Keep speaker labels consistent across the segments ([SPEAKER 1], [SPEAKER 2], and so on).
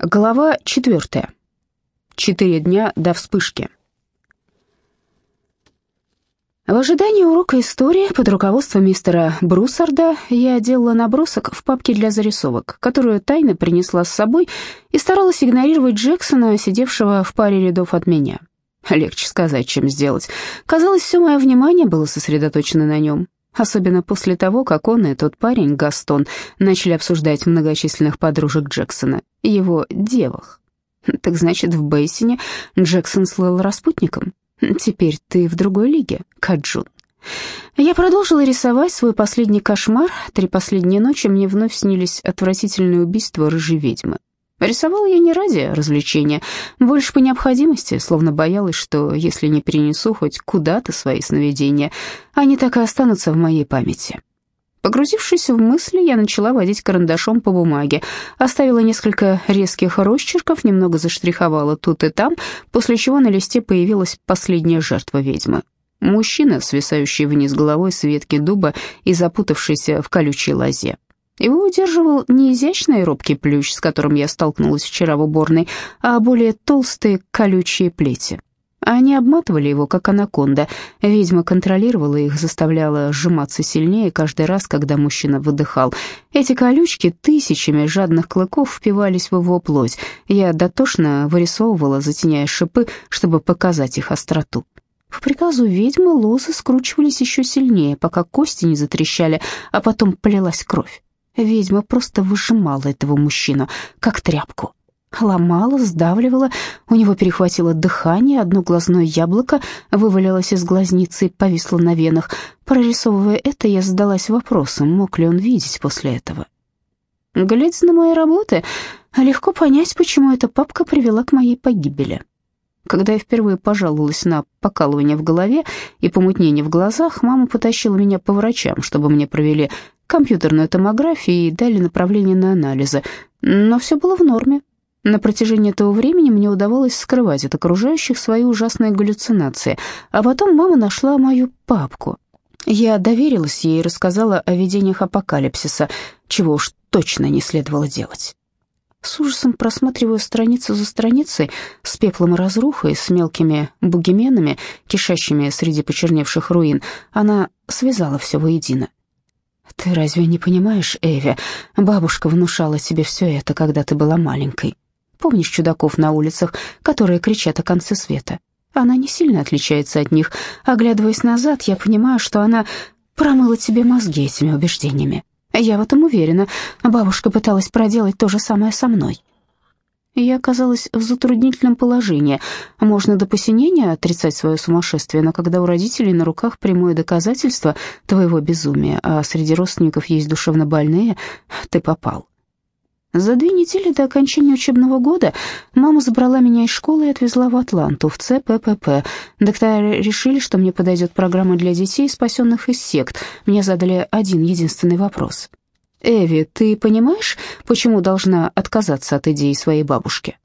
[SPEAKER 1] Глава четвертая. Четыре дня до вспышки. В ожидании урока истории под руководством мистера Брусарда я делала набросок в папке для зарисовок, которую тайно принесла с собой и старалась игнорировать Джексона, сидевшего в паре рядов от меня. Легче сказать, чем сделать. Казалось, все мое внимание было сосредоточено на нем. Особенно после того, как он и тот парень, Гастон, начали обсуждать многочисленных подружек Джексона, его девах. Так значит, в Бейсине Джексон слыл распутником? Теперь ты в другой лиге, Каджун. Я продолжила рисовать свой последний кошмар. Три последние ночи мне вновь снились отвратительные убийства рыжей ведьмы. Рисовала я не ради развлечения, больше по необходимости, словно боялась, что если не перенесу хоть куда-то свои сновидения, они так и останутся в моей памяти. Погрузившись в мысли, я начала водить карандашом по бумаге, оставила несколько резких росчерков, немного заштриховала тут и там, после чего на листе появилась последняя жертва ведьмы. Мужчина, свисающий вниз головой с ветки дуба и запутавшийся в колючей лозе. Его удерживал не изящный робкий плющ, с которым я столкнулась вчера в уборной, а более толстые колючие плети. Они обматывали его, как анаконда. Ведьма контролировала их, заставляла сжиматься сильнее каждый раз, когда мужчина выдыхал. Эти колючки тысячами жадных клыков впивались в его плоть. Я дотошно вырисовывала, затеняя шипы, чтобы показать их остроту. По приказу ведьмы лозы скручивались еще сильнее, пока кости не затрещали, а потом полилась кровь. Ведьма просто выжимала этого мужчину, как тряпку. Ломала, сдавливала, у него перехватило дыхание, одно глазное яблоко вывалилось из глазницы и повисло на венах. Прорисовывая это, я задалась вопросом, мог ли он видеть после этого. Глядя на мои работы, легко понять, почему эта папка привела к моей погибели. Когда я впервые пожаловалась на покалывание в голове и помутнение в глазах, мама потащила меня по врачам, чтобы мне провели компьютерную томографию и дали направление на анализы. Но все было в норме. На протяжении этого времени мне удавалось скрывать от окружающих свои ужасные галлюцинации, а потом мама нашла мою папку. Я доверилась ей и рассказала о видениях апокалипсиса, чего уж точно не следовало делать. С ужасом просматриваю страницу за страницей с пеплом и разрухой, с мелкими бугеменами, кишащими среди почерневших руин. Она связала все воедино. «Ты разве не понимаешь, Эви? Бабушка внушала тебе все это, когда ты была маленькой. Помнишь чудаков на улицах, которые кричат о конце света? Она не сильно отличается от них. Оглядываясь назад, я понимаю, что она промыла тебе мозги этими убеждениями. Я в этом уверена. Бабушка пыталась проделать то же самое со мной. Я оказалась в затруднительном положении. Можно до посинения отрицать свое сумасшествие, но когда у родителей на руках прямое доказательство твоего безумия, а среди родственников есть душевно больные, ты попал. За две недели до окончания учебного года мама забрала меня из школы и отвезла в Атланту, в ЦППП. Доктора решили, что мне подойдет программа для детей, спасенных из сект. Мне задали один единственный вопрос. «Эви, ты понимаешь, почему должна отказаться от идеи своей бабушки?»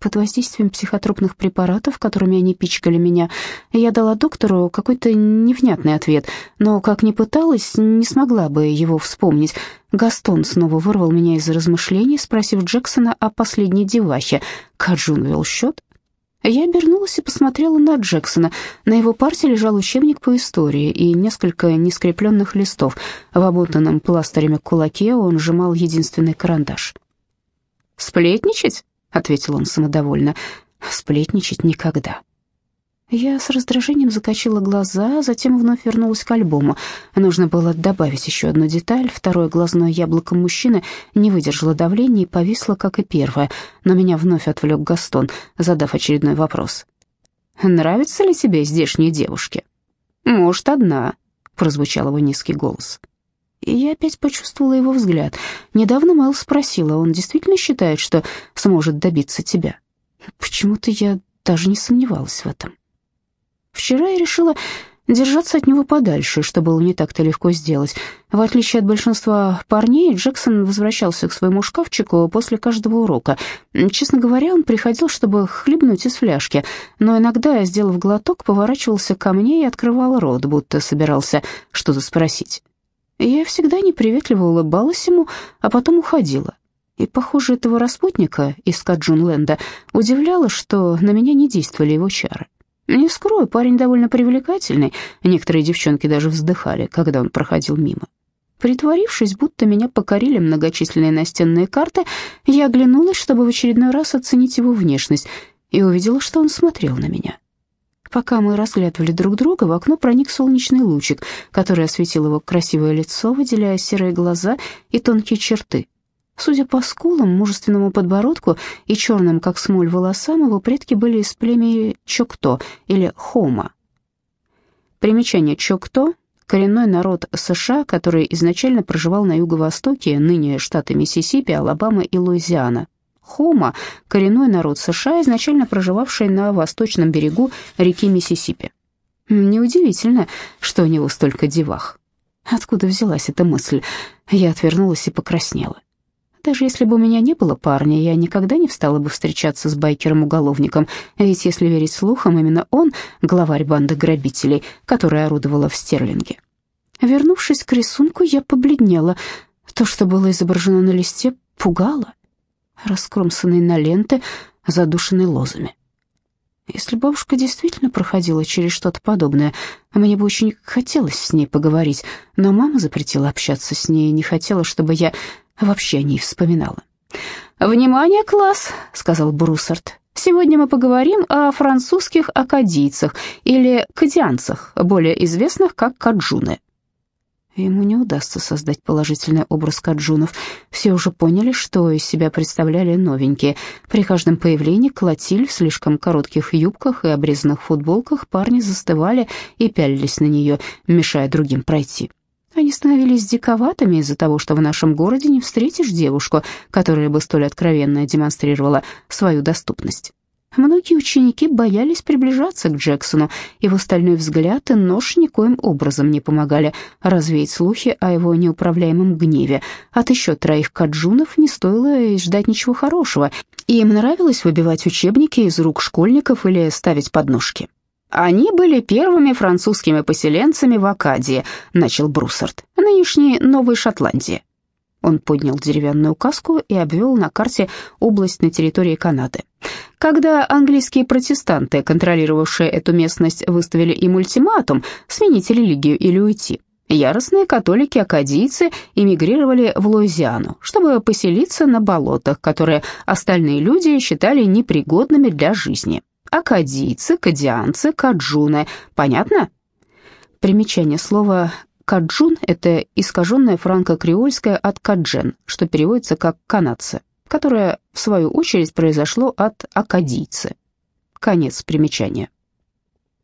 [SPEAKER 1] Под воздействием психотропных препаратов, которыми они пичкали меня, я дала доктору какой-то невнятный ответ, но, как ни пыталась, не смогла бы его вспомнить. Гастон снова вырвал меня из размышлений, спросив Джексона о последней девахе. Каджун вел счет? Я обернулась и посмотрела на Джексона. На его парте лежал учебник по истории и несколько нескрепленных листов. В обмотанном пластырями кулаке он сжимал единственный карандаш. «Сплетничать?» — ответил он самодовольно. «Сплетничать никогда». Я с раздражением закачала глаза, затем вновь вернулась к альбому. Нужно было добавить еще одну деталь. Второе глазное яблоко мужчины не выдержало давления и повисло, как и первое. Но меня вновь отвлек Гастон, задав очередной вопрос. «Нравятся ли тебе здешние девушки?» «Может, одна», — прозвучал его низкий голос. И я опять почувствовала его взгляд. Недавно Мэл спросила, он действительно считает, что сможет добиться тебя? Почему-то я даже не сомневалась в этом. Вчера я решила держаться от него подальше, что было не так-то легко сделать. В отличие от большинства парней, Джексон возвращался к своему шкафчику после каждого урока. Честно говоря, он приходил, чтобы хлебнуть из фляжки, но иногда, сделав глоток, поворачивался ко мне и открывал рот, будто собирался что-то спросить. Я всегда неприветливо улыбалась ему, а потом уходила. И, похоже, этого распутника из Каджунленда удивляло, что на меня не действовали его чары. Не скрою, парень довольно привлекательный, некоторые девчонки даже вздыхали, когда он проходил мимо. Притворившись, будто меня покорили многочисленные настенные карты, я оглянулась, чтобы в очередной раз оценить его внешность, и увидела, что он смотрел на меня. Пока мы разглядывали друг друга, в окно проник солнечный лучик, который осветил его красивое лицо, выделяя серые глаза и тонкие черты. Судя по скулам, мужественному подбородку и черным, как смоль, волосам, его предки были из племени Чокто или Хома. Примечание Чокто — коренной народ США, который изначально проживал на юго-востоке, ныне штаты Миссисипи, Алабама и Луизиана. Хома — коренной народ США, изначально проживавший на восточном берегу реки Миссисипи. Неудивительно, что у него столько девах. Откуда взялась эта мысль? Я отвернулась и покраснела. Даже если бы у меня не было парня, я никогда не встала бы встречаться с байкером-уголовником, ведь, если верить слухам, именно он — главарь банды грабителей, которая орудовала в Стерлинге. Вернувшись к рисунку, я побледнела. То, что было изображено на листе, пугало. Раскромсанный на ленты, задушенный лозами. Если бабушка действительно проходила через что-то подобное, мне бы очень хотелось с ней поговорить, но мама запретила общаться с ней и не хотела, чтобы я вообще о ней вспоминала. «Внимание, класс!» — сказал Бруссард. «Сегодня мы поговорим о французских акадийцах или кадианцах, более известных как каджуны». Ему не удастся создать положительный образ каджунов. Все уже поняли, что из себя представляли новенькие. При каждом появлении Клотиль в слишком коротких юбках и обрезанных футболках парни застывали и пялились на нее, мешая другим пройти. Они становились диковатыми из-за того, что в нашем городе не встретишь девушку, которая бы столь откровенно демонстрировала свою доступность. Многие ученики боялись приближаться к Джексону, его стальной взгляд и нож никоим образом не помогали развеять слухи о его неуправляемом гневе. От еще троих каджунов не стоило ждать ничего хорошего, и им нравилось выбивать учебники из рук школьников или ставить подножки. «Они были первыми французскими поселенцами в Акадии», — начал Бруссард, «нынешней Новой Шотландии». Он поднял деревянную каску и обвел на карте область на территории Канады. Когда английские протестанты, контролировавшие эту местность, выставили им ультиматум сменить религию или уйти, яростные католики-акадийцы эмигрировали в Луизиану, чтобы поселиться на болотах, которые остальные люди считали непригодными для жизни акадийцы, кадианцы, каджуны. Понятно? Примечание слова «каджун» — это искаженное франко-креольское от «каджен», что переводится как «канадцы», которое, в свою очередь, произошло от «акадийцы». Конец примечания.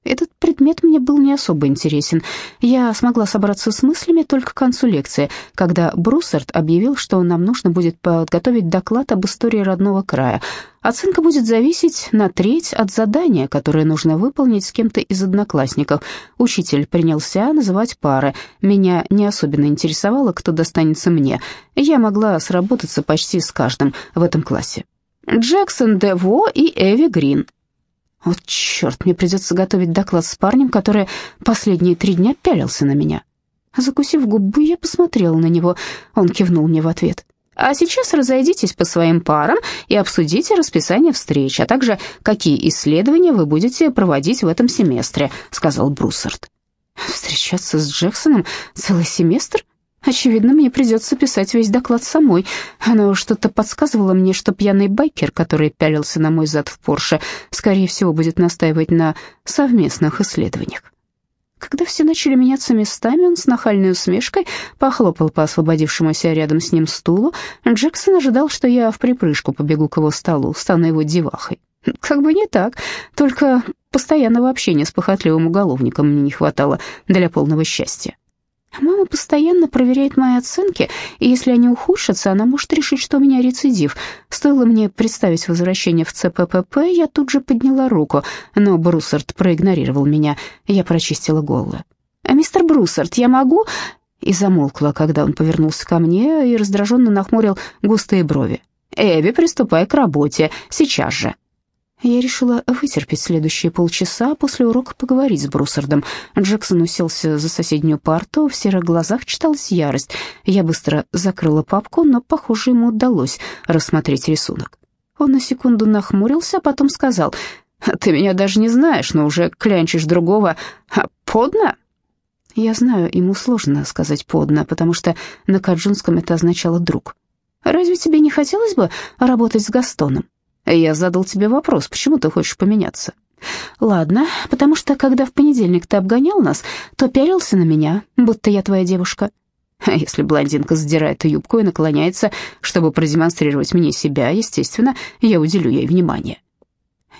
[SPEAKER 1] Этот предмет мне был не особо интересен. Я смогла собраться с мыслями только к концу лекции, когда Бруссард объявил, что нам нужно будет подготовить доклад об истории родного края. Оценка будет зависеть на треть от задания, которое нужно выполнить с кем-то из одноклассников. Учитель принялся называть пары. Меня не особенно интересовало, кто достанется мне. Я могла сработаться почти с каждым в этом классе. Джексон Дево и Эви Грин. Вот черт, мне придется готовить доклад с парнем, который последние три дня пялился на меня. Закусив губу, я посмотрела на него. Он кивнул мне в ответ. А сейчас разойдитесь по своим парам и обсудите расписание встреч, а также какие исследования вы будете проводить в этом семестре, сказал Бруссард. Встречаться с Джексоном целый семестр? Очевидно, мне придется писать весь доклад самой. Оно что-то подсказывало мне, что пьяный байкер, который пялился на мой зад в Порше, скорее всего, будет настаивать на совместных исследованиях. Когда все начали меняться местами, он с нахальной усмешкой похлопал по освободившемуся рядом с ним стулу. Джексон ожидал, что я в припрыжку побегу к его столу, стану его девахой. Как бы не так, только постоянного общения с похотливым уголовником мне не хватало для полного счастья. Мама постоянно проверяет мои оценки, и если они ухудшатся, она может решить, что у меня рецидив. Стоило мне представить возвращение в ЦППП, я тут же подняла руку, но Бруссард проигнорировал меня. Я прочистила голову. «А «Мистер Бруссард, я могу...» И замолкла, когда он повернулся ко мне и раздраженно нахмурил густые брови. «Эбби, приступай к работе, сейчас же». Я решила вытерпеть следующие полчаса, после урока поговорить с Бруссардом. Джексон уселся за соседнюю парту, в серых глазах читалась ярость. Я быстро закрыла папку, но, похоже, ему удалось рассмотреть рисунок. Он на секунду нахмурился, а потом сказал, «Ты меня даже не знаешь, но уже клянчишь другого. А подно?» Я знаю, ему сложно сказать «подно», потому что на каджунском это означало «друг». «Разве тебе не хотелось бы работать с Gastoном? Я задал тебе вопрос, почему ты хочешь поменяться? Ладно, потому что когда в понедельник ты обгонял нас, то пялился на меня, будто я твоя девушка. А если блондинка задирает юбку и наклоняется, чтобы продемонстрировать мне себя, естественно, я уделю ей внимание.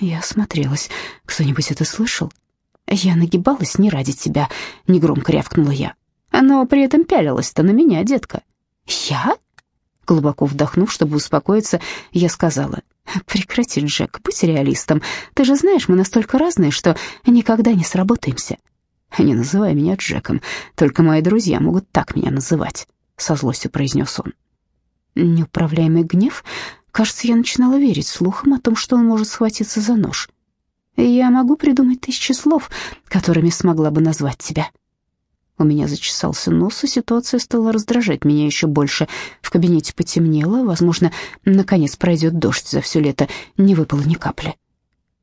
[SPEAKER 1] Я осмотрелась. Кто-нибудь это слышал? Я нагибалась не ради тебя, негромко рявкнула я. Но при этом пялилась-то на меня, детка. Я? Глубоко вдохнув, чтобы успокоиться, я сказала: «Прекрати, Джек, будь реалистом. Ты же знаешь, мы настолько разные, что никогда не сработаемся». «Не называй меня Джеком, только мои друзья могут так меня называть», — со злостью произнес он. Неуправляемый гнев, кажется, я начинала верить слухам о том, что он может схватиться за нож. «Я могу придумать тысячи слов, которыми смогла бы назвать тебя», у меня зачесался нос, и ситуация стала раздражать меня еще больше. В кабинете потемнело, возможно, наконец пройдет дождь, за все лето не выпало ни капли.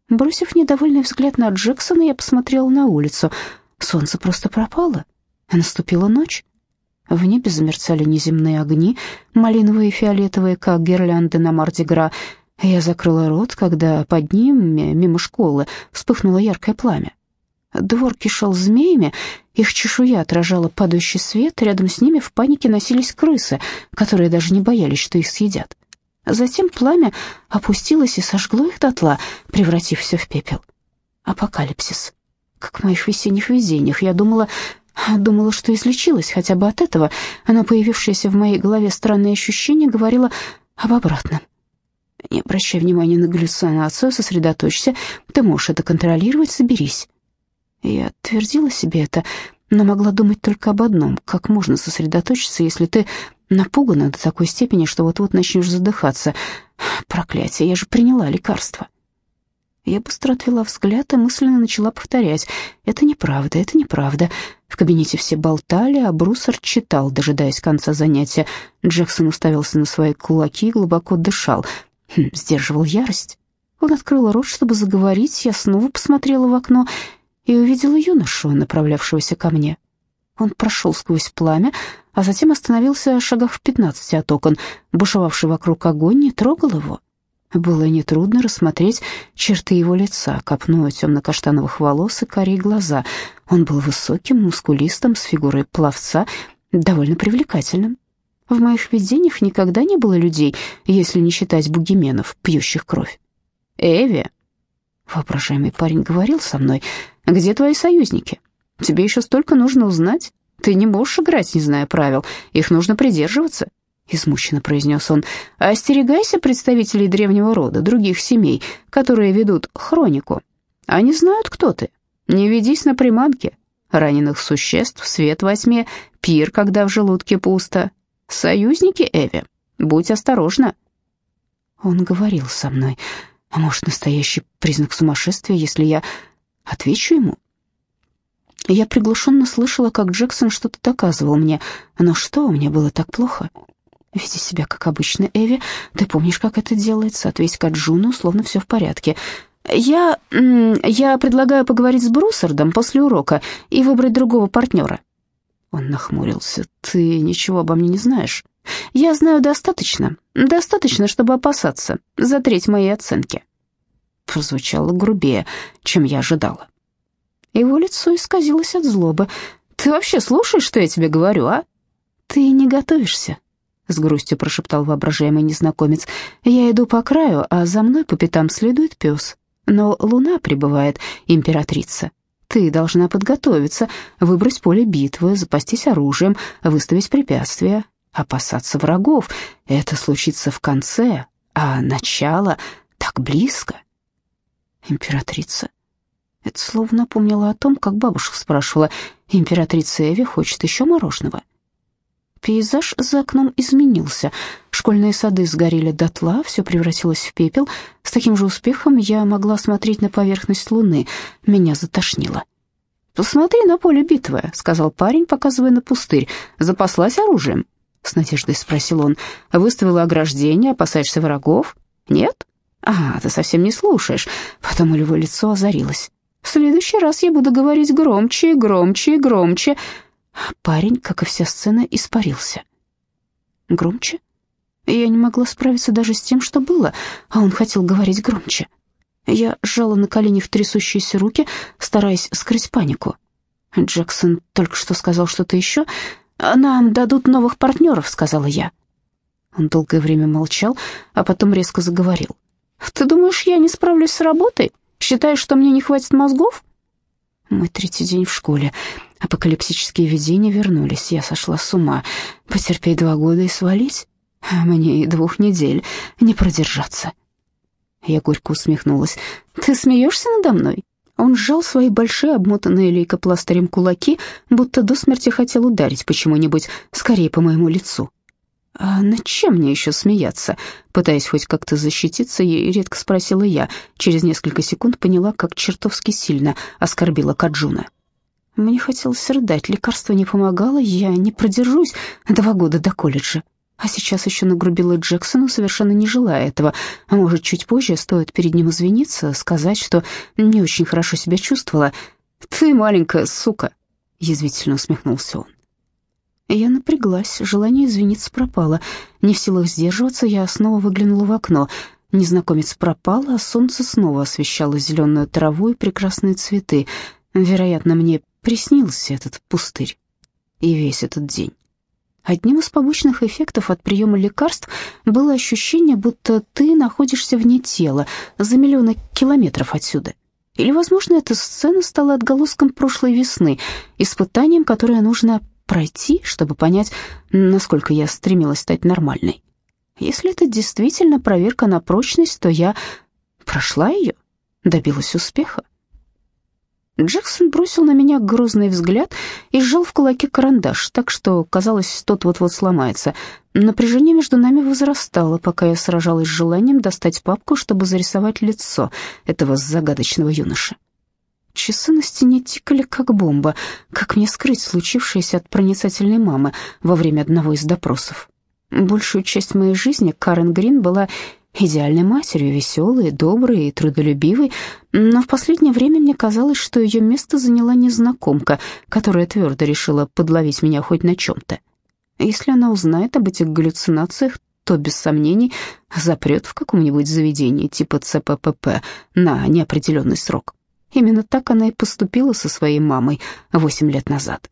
[SPEAKER 1] Бросив недовольный взгляд на Джексона, я посмотрела на улицу. Солнце просто пропало. Наступила ночь. В небе замерцали неземные огни, малиновые и фиолетовые, как гирлянды на Мардигра. Я закрыла рот, когда под ним, мимо школы, вспыхнуло яркое пламя. Двор кишел змеями, их чешуя отражала падающий свет, рядом с ними в панике носились крысы, которые даже не боялись, что их съедят. Затем пламя опустилось и сожгло их дотла, превратив все в пепел. Апокалипсис. Как в моих весенних видениях. Я думала, думала, что излечилась хотя бы от этого, но появившееся в моей голове странное ощущение говорило об обратном. Не обращай внимания на галлюцинацию, сосредоточься. Ты можешь это контролировать, соберись. Я твердила себе это, но могла думать только об одном: как можно сосредоточиться, если ты напугана до такой степени, что вот-вот начнешь задыхаться. Проклятие, я же приняла лекарство. Я быстро отвела взгляд и мысленно начала повторять: "Это неправда, это неправда". В кабинете все болтали, а Брусер читал, дожидаясь конца занятия. Джексон уставился на свои кулаки и глубоко дышал, хм, сдерживал ярость. Он открыл рот, чтобы заговорить. Я снова посмотрела в окно и увидела юношу, направлявшегося ко мне. Он прошел сквозь пламя, а затем остановился в шагах в пятнадцати от окон. Бушевавший вокруг огонь не трогал его. Было нетрудно рассмотреть черты его лица, копну темно-каштановых волос и карие глаза. Он был высоким, мускулистым, с фигурой пловца, довольно привлекательным. В моих видениях никогда не было людей, если не считать бугименов, пьющих кровь. «Эви!» Воображаемый парень говорил со мной, где твои союзники? Тебе еще столько нужно узнать. Ты не можешь играть, не зная правил. Их нужно придерживаться. Измученно произнес он. Остерегайся представителей древнего рода, других семей, которые ведут хронику. Они знают, кто ты. Не ведись на приманки. Раненых существ, свет во пир, когда в желудке пусто. Союзники, Эви, будь осторожна. Он говорил со мной. А может, настоящий признак сумасшествия, если я Отвечу ему. Я приглушенно слышала, как Джексон что-то доказывал мне. Но что, мне было так плохо? Веди себя, как обычно, Эви. Ты помнишь, как это делается? Ответь Каджуну, словно все в порядке. Я... я предлагаю поговорить с Брусардом после урока и выбрать другого партнера. Он нахмурился. Ты ничего обо мне не знаешь. Я знаю достаточно. Достаточно, чтобы опасаться. За треть моей оценки прозвучало грубее, чем я ожидала. Его лицо исказилось от злобы. «Ты вообще слушаешь, что я тебе говорю, а?» «Ты не готовишься», — с грустью прошептал воображаемый незнакомец. «Я иду по краю, а за мной по пятам следует пес. Но луна прибывает, императрица. Ты должна подготовиться, выбрать поле битвы, запастись оружием, выставить препятствия, опасаться врагов. Это случится в конце, а начало так близко». Императрица. Это слово напомнило о том, как бабушка спрашивала, императрица Эви хочет еще мороженого. Пейзаж за окном изменился. Школьные сады сгорели дотла, все превратилось в пепел. С таким же успехом я могла смотреть на поверхность луны. Меня затошнило. «Посмотри на поле битвы», — сказал парень, показывая на пустырь. «Запаслась оружием?» — с надеждой спросил он. «Выставила ограждение, опасаешься врагов?» «Нет?» «А, ты совсем не слушаешь». Потом его лицо озарилось. «В следующий раз я буду говорить громче, громче, громче». Парень, как и вся сцена, испарился. Громче? Я не могла справиться даже с тем, что было, а он хотел говорить громче. Я сжала на коленях трясущиеся руки, стараясь скрыть панику. Джексон только что сказал что-то еще. «Нам дадут новых партнеров», — сказала я. Он долгое время молчал, а потом резко заговорил. «Ты думаешь, я не справлюсь с работой? Считаешь, что мне не хватит мозгов?» Мой третий день в школе. Апокалипсические видения вернулись. Я сошла с ума. Потерпеть два года и свалить? Мне и двух недель не продержаться. Я горько усмехнулась. «Ты смеешься надо мной?» Он сжал свои большие, обмотанные лейкопластырем кулаки, будто до смерти хотел ударить почему-нибудь, скорее по моему лицу. «А над чем мне еще смеяться?» Пытаясь хоть как-то защититься, и редко спросила я. Через несколько секунд поняла, как чертовски сильно оскорбила Каджуна. Мне хотелось рыдать, лекарство не помогало, я не продержусь два года до колледжа. А сейчас еще нагрубила Джексону, совершенно не желая этого. А может, чуть позже стоит перед ним извиниться, сказать, что не очень хорошо себя чувствовала. «Ты маленькая сука», — язвительно усмехнулся он. Я напряглась, желание извиниться пропало. Не в силах сдерживаться, я снова выглянула в окно. Незнакомец пропал, а солнце снова освещало зеленую траву и прекрасные цветы. Вероятно, мне приснился этот пустырь и весь этот день. Одним из побочных эффектов от приема лекарств было ощущение, будто ты находишься вне тела, за миллионы километров отсюда. Или, возможно, эта сцена стала отголоском прошлой весны, испытанием, которое нужно пройти, чтобы понять, насколько я стремилась стать нормальной. Если это действительно проверка на прочность, то я прошла ее, добилась успеха. Джексон бросил на меня грозный взгляд и сжал в кулаке карандаш, так что, казалось, тот вот-вот сломается. Напряжение между нами возрастало, пока я сражалась с желанием достать папку, чтобы зарисовать лицо этого загадочного юноши. Часы на стене тикали, как бомба. Как мне скрыть случившееся от проницательной мамы во время одного из допросов? Большую часть моей жизни Карен Грин была идеальной матерью, веселой, доброй и трудолюбивой, но в последнее время мне казалось, что ее место заняла незнакомка, которая твердо решила подловить меня хоть на чем-то. Если она узнает об этих галлюцинациях, то, без сомнений, запрет в каком-нибудь заведении типа ЦППП на неопределенный срок. Именно так она и поступила со своей мамой восемь лет назад.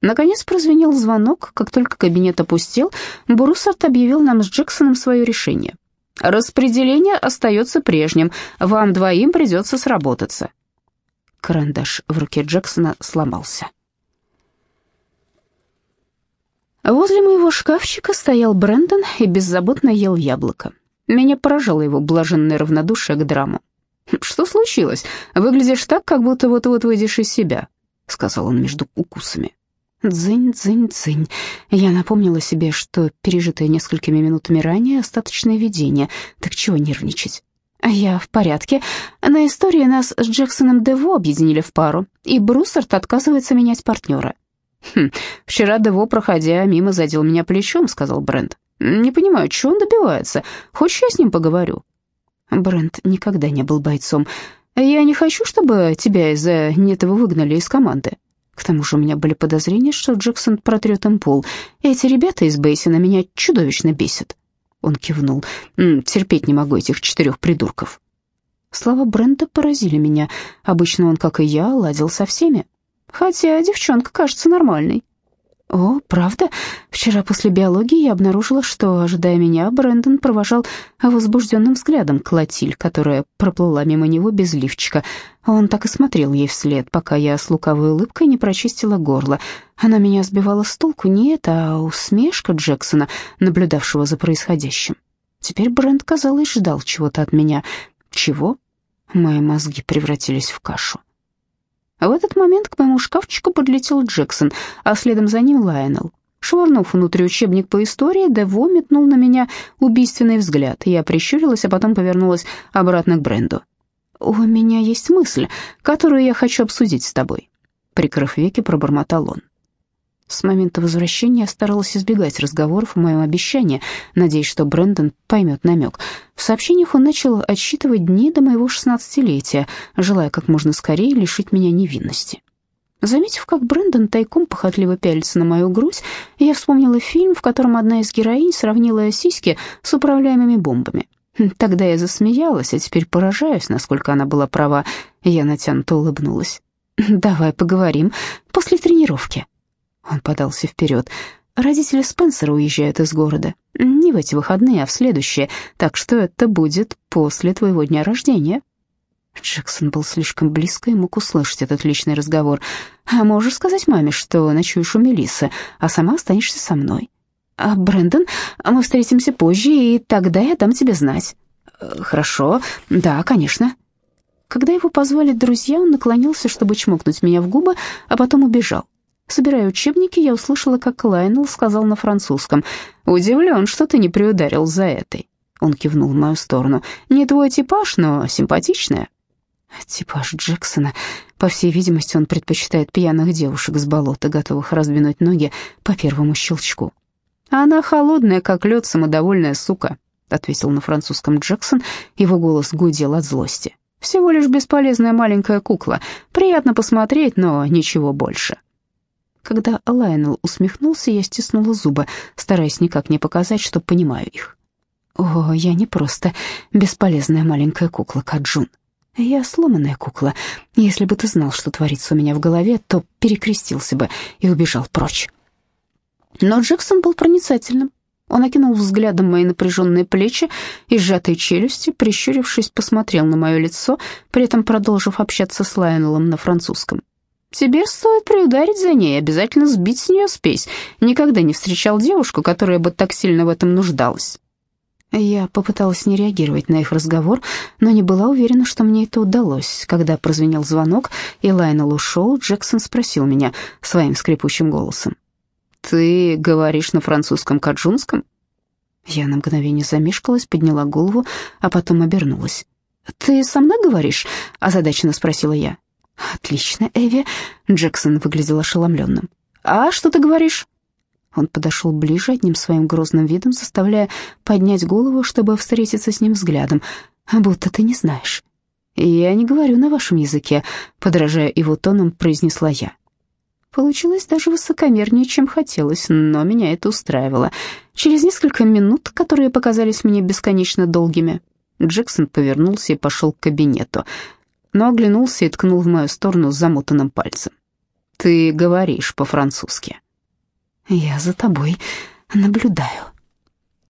[SPEAKER 1] Наконец прозвенел звонок. Как только кабинет опустел, Бурусарт объявил нам с Джексоном свое решение. Распределение остается прежним. Вам двоим придется сработаться. Карандаш в руке Джексона сломался. Возле моего шкафчика стоял Брэндон и беззаботно ел яблоко. Меня поражало его блаженное равнодушие к драму. «Что случилось? Выглядишь так, как будто вот-вот выйдешь из себя», — сказал он между укусами. Дзынь, дзынь, дзынь. Я напомнила себе, что пережитое несколькими минутами ранее остаточное видение. Так чего нервничать? Я в порядке. На истории нас с Джексоном Дево объединили в пару, и Бруссард отказывается менять партнера. «Хм, вчера Дево, проходя мимо, задел меня плечом», — сказал Брент. «Не понимаю, чего он добивается? Хочешь, я с ним поговорю?» Брент никогда не был бойцом. «Я не хочу, чтобы тебя из-за этого выгнали из команды. К тому же у меня были подозрения, что Джексон протрет им пол. Эти ребята из Бейсина меня чудовищно бесят. Он кивнул. «М -м, терпеть не могу этих четырех придурков. Слова Брента поразили меня. Обычно он, как и я, ладил со всеми. Хотя девчонка кажется нормальной. О, правда? Вчера после биологии я обнаружила, что, ожидая меня, Брэндон провожал возбужденным взглядом Клотиль, которая проплыла мимо него без лифчика. Он так и смотрел ей вслед, пока я с лукавой улыбкой не прочистила горло. Она меня сбивала с толку не это, а усмешка Джексона, наблюдавшего за происходящим. Теперь Брэнд, казалось, ждал чего-то от меня. Чего? Мои мозги превратились в кашу. В этот момент к моему шкафчику подлетел Джексон, а следом за ним Лайонел. Швырнув внутрь учебник по истории, Дево метнул на меня убийственный взгляд. Я прищурилась, а потом повернулась обратно к Бренду. «У меня есть мысль, которую я хочу обсудить с тобой», — прикрыв веки, пробормотал он. С момента возвращения я старалась избегать разговоров о моем обещании, надеясь, что Брэндон поймет намек. В сообщениях он начал отсчитывать дни до моего шестнадцатилетия, желая как можно скорее лишить меня невинности. Заметив, как Брэндон тайком похотливо пялится на мою грудь, я вспомнила фильм, в котором одна из героинь сравнила сиськи с управляемыми бомбами. Тогда я засмеялась, а теперь поражаюсь, насколько она была права. Я натянуто улыбнулась. «Давай поговорим после тренировки». Он подался вперед. «Родители Спенсера уезжают из города. Не в эти выходные, а в следующие, так что это будет после твоего дня рождения». Джексон был слишком близко и мог услышать этот личный разговор. «А можешь сказать маме, что ночуешь у Мелиссы, а сама останешься со мной?» «А, «Брэндон, мы встретимся позже, и тогда я дам тебе знать». «Э, «Хорошо, да, конечно». Когда его позвали друзья, он наклонился, чтобы чмокнуть меня в губы, а потом убежал. Собирая учебники, я услышала, как Лайнел сказал на французском. «Удивлен, что ты не приударил за этой». Он кивнул в мою сторону. «Не твой типаж, но симпатичная». Типаж Джексона. По всей видимости, он предпочитает пьяных девушек с болота, готовых раздвинуть ноги по первому щелчку. «Она холодная, как лед, самодовольная сука», — ответил на французском Джексон. Его голос гудел от злости. «Всего лишь бесполезная маленькая кукла. Приятно посмотреть, но ничего больше». Когда Лайнел усмехнулся, я стиснула зубы, стараясь никак не показать, что понимаю их. «О, я не просто бесполезная маленькая кукла, Каджун. Я сломанная кукла. Если бы ты знал, что творится у меня в голове, то перекрестился бы и убежал прочь». Но Джексон был проницательным. Он окинул взглядом мои напряженные плечи и сжатые челюсти, прищурившись, посмотрел на мое лицо, при этом продолжив общаться с Лайонелом на французском. «Тебе стоит приударить за ней, обязательно сбить с нее спесь. Никогда не встречал девушку, которая бы так сильно в этом нуждалась». Я попыталась не реагировать на их разговор, но не была уверена, что мне это удалось. Когда прозвенел звонок и Лайнел ушел, Джексон спросил меня своим скрипучим голосом. «Ты говоришь на французском каджунском?» Я на мгновение замешкалась, подняла голову, а потом обернулась. «Ты со мной говоришь?» — озадаченно спросила я. «Отлично, Эви», — Джексон выглядел ошеломленным. «А что ты говоришь?» Он подошел ближе одним своим грозным видом, заставляя поднять голову, чтобы встретиться с ним взглядом. «Будто ты не знаешь». «Я не говорю на вашем языке», — подражая его тоном, произнесла я. Получилось даже высокомернее, чем хотелось, но меня это устраивало. Через несколько минут, которые показались мне бесконечно долгими, Джексон повернулся и пошел к кабинету, но оглянулся и ткнул в мою сторону замотанным пальцем. «Ты говоришь по-французски». «Я за тобой наблюдаю».